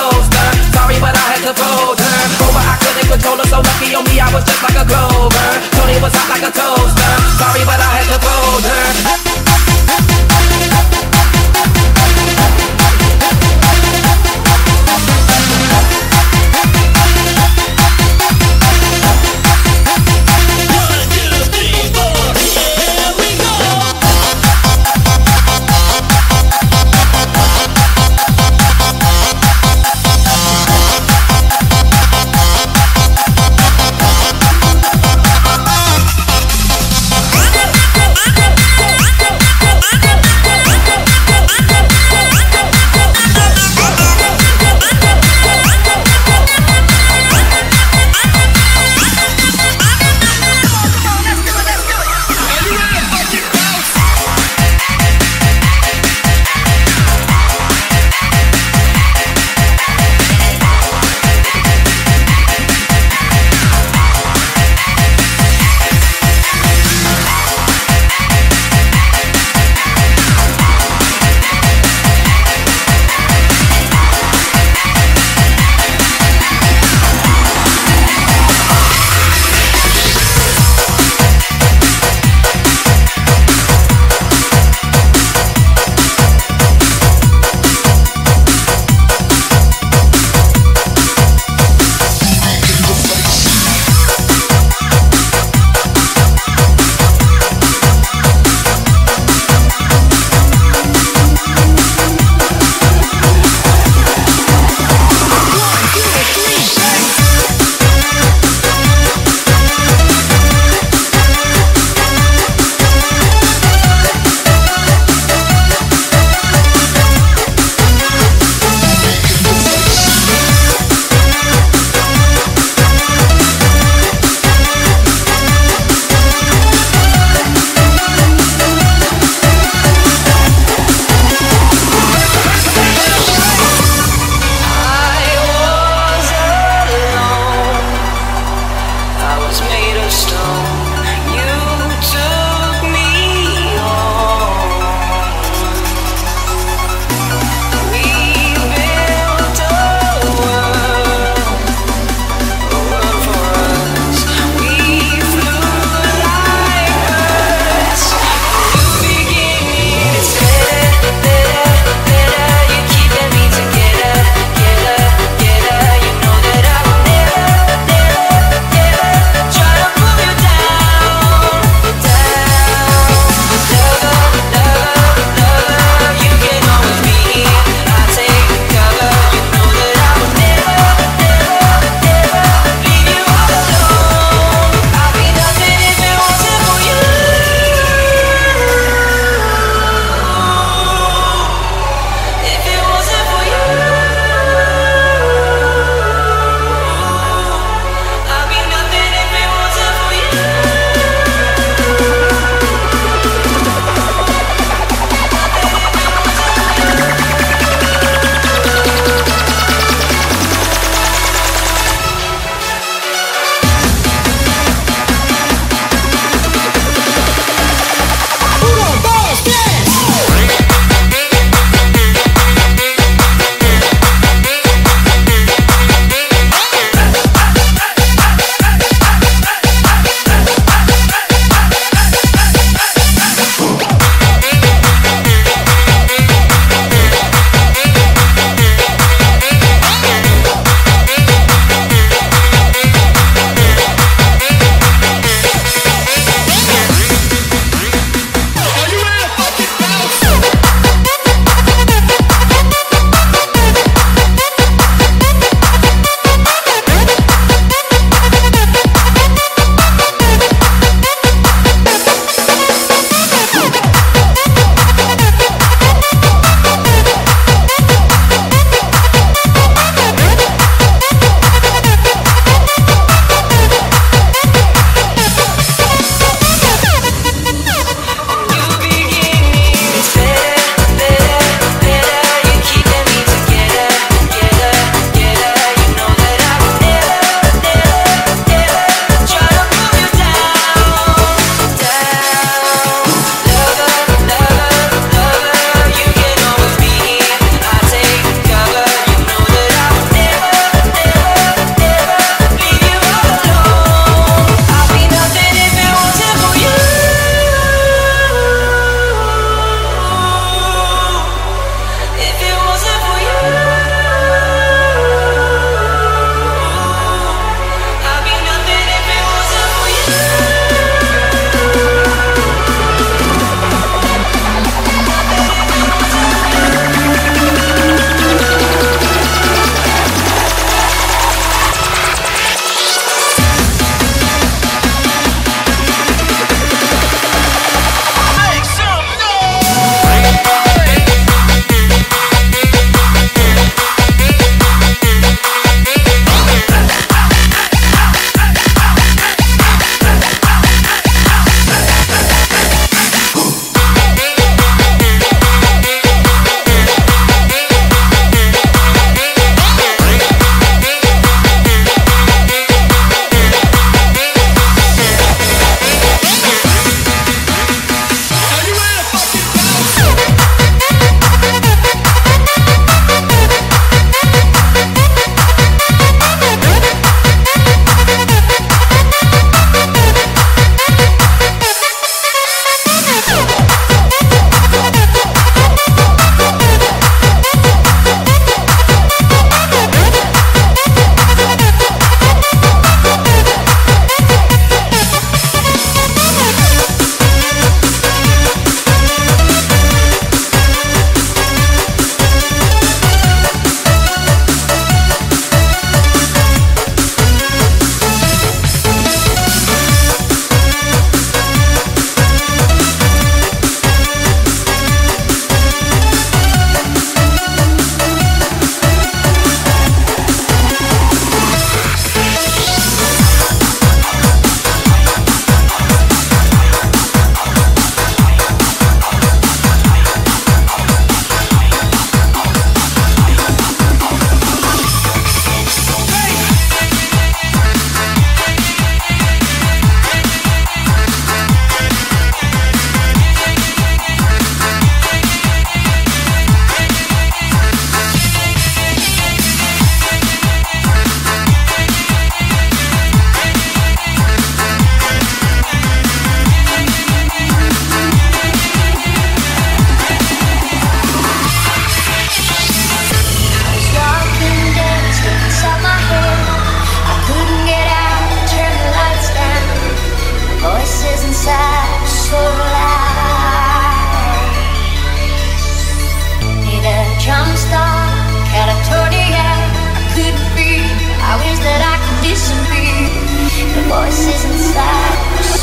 nose. Sorry, but I had to fold her. Over, I couldn't control her, so lucky on me, I was just like a clover. Tony was hot like a toaster. Sorry, but I had to fold her.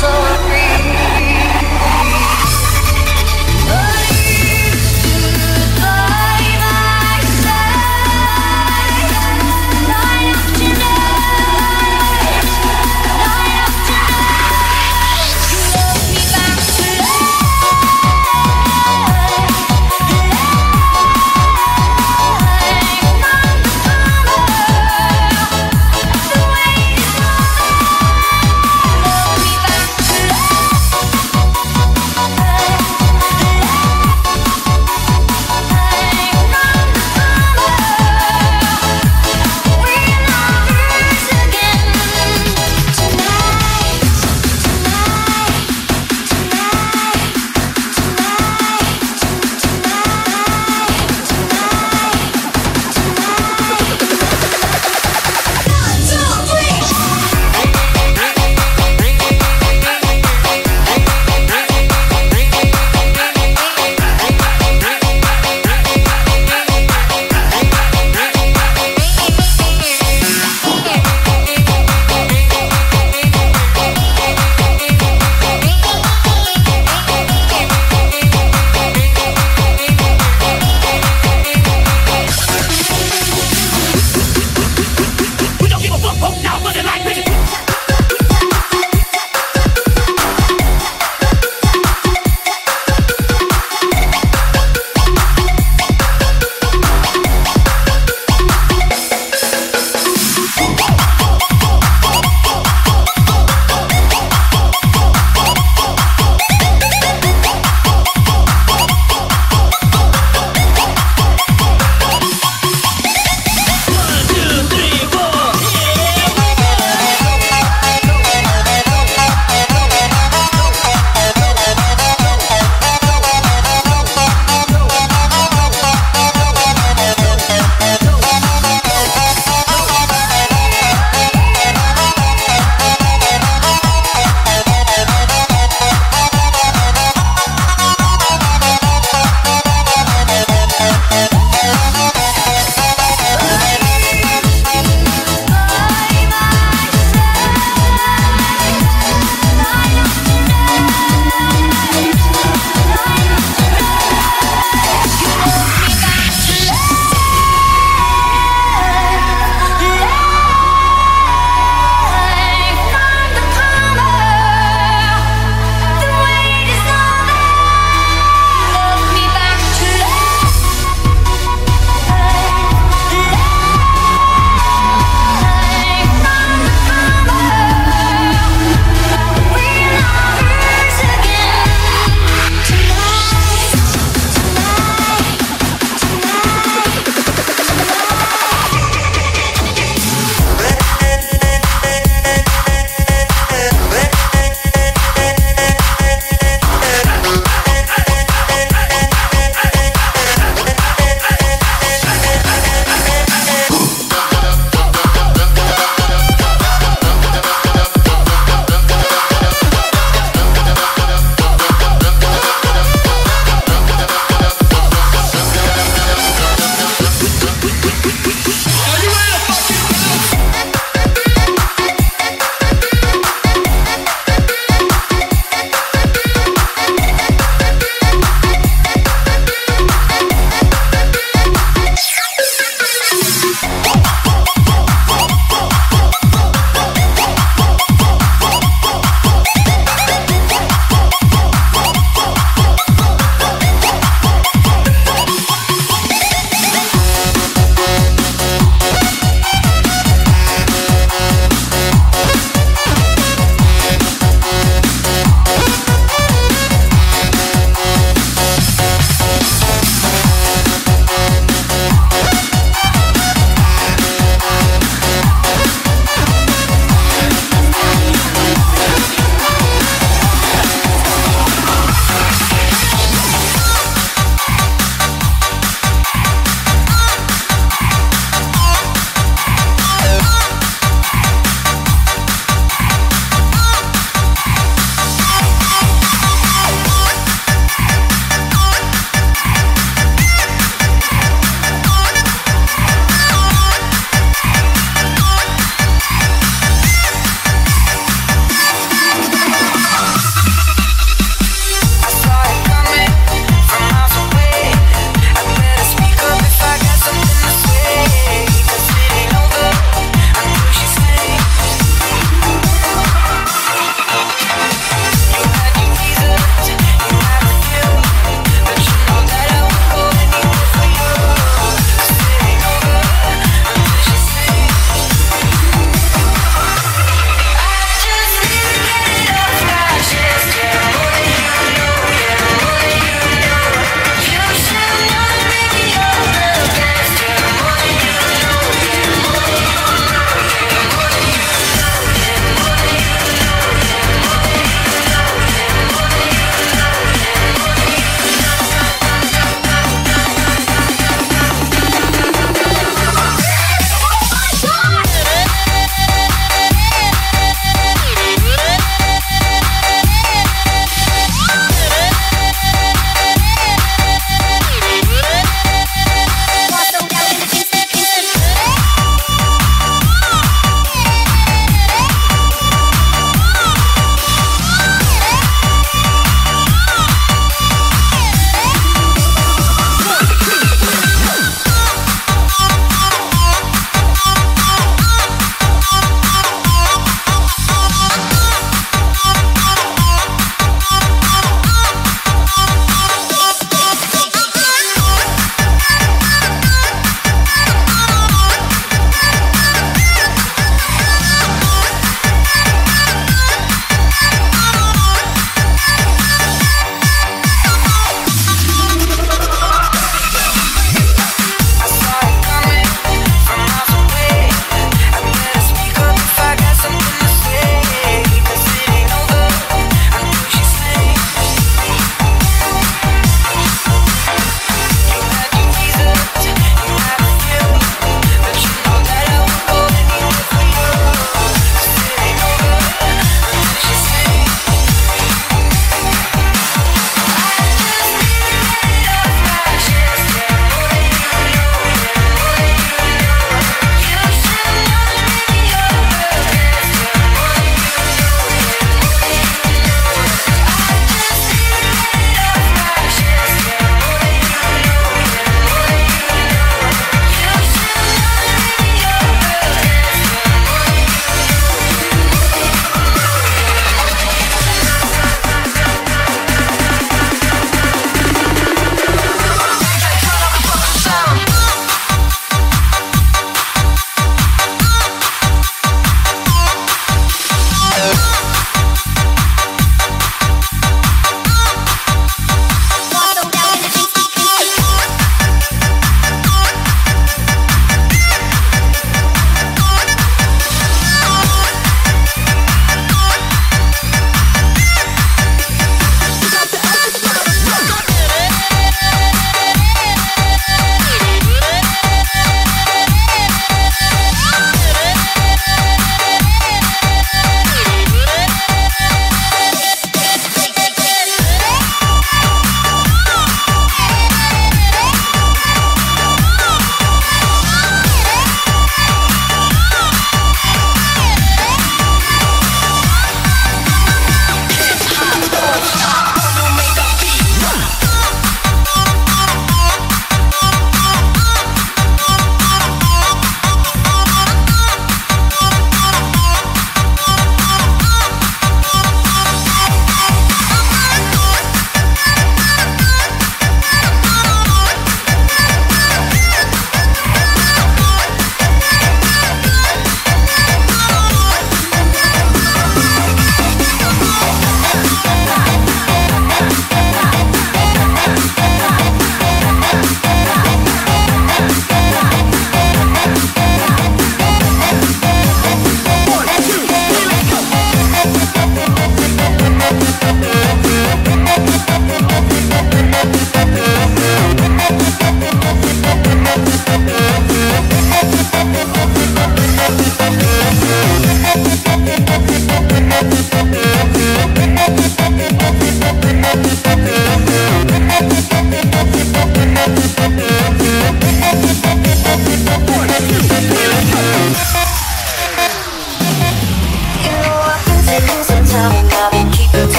soul.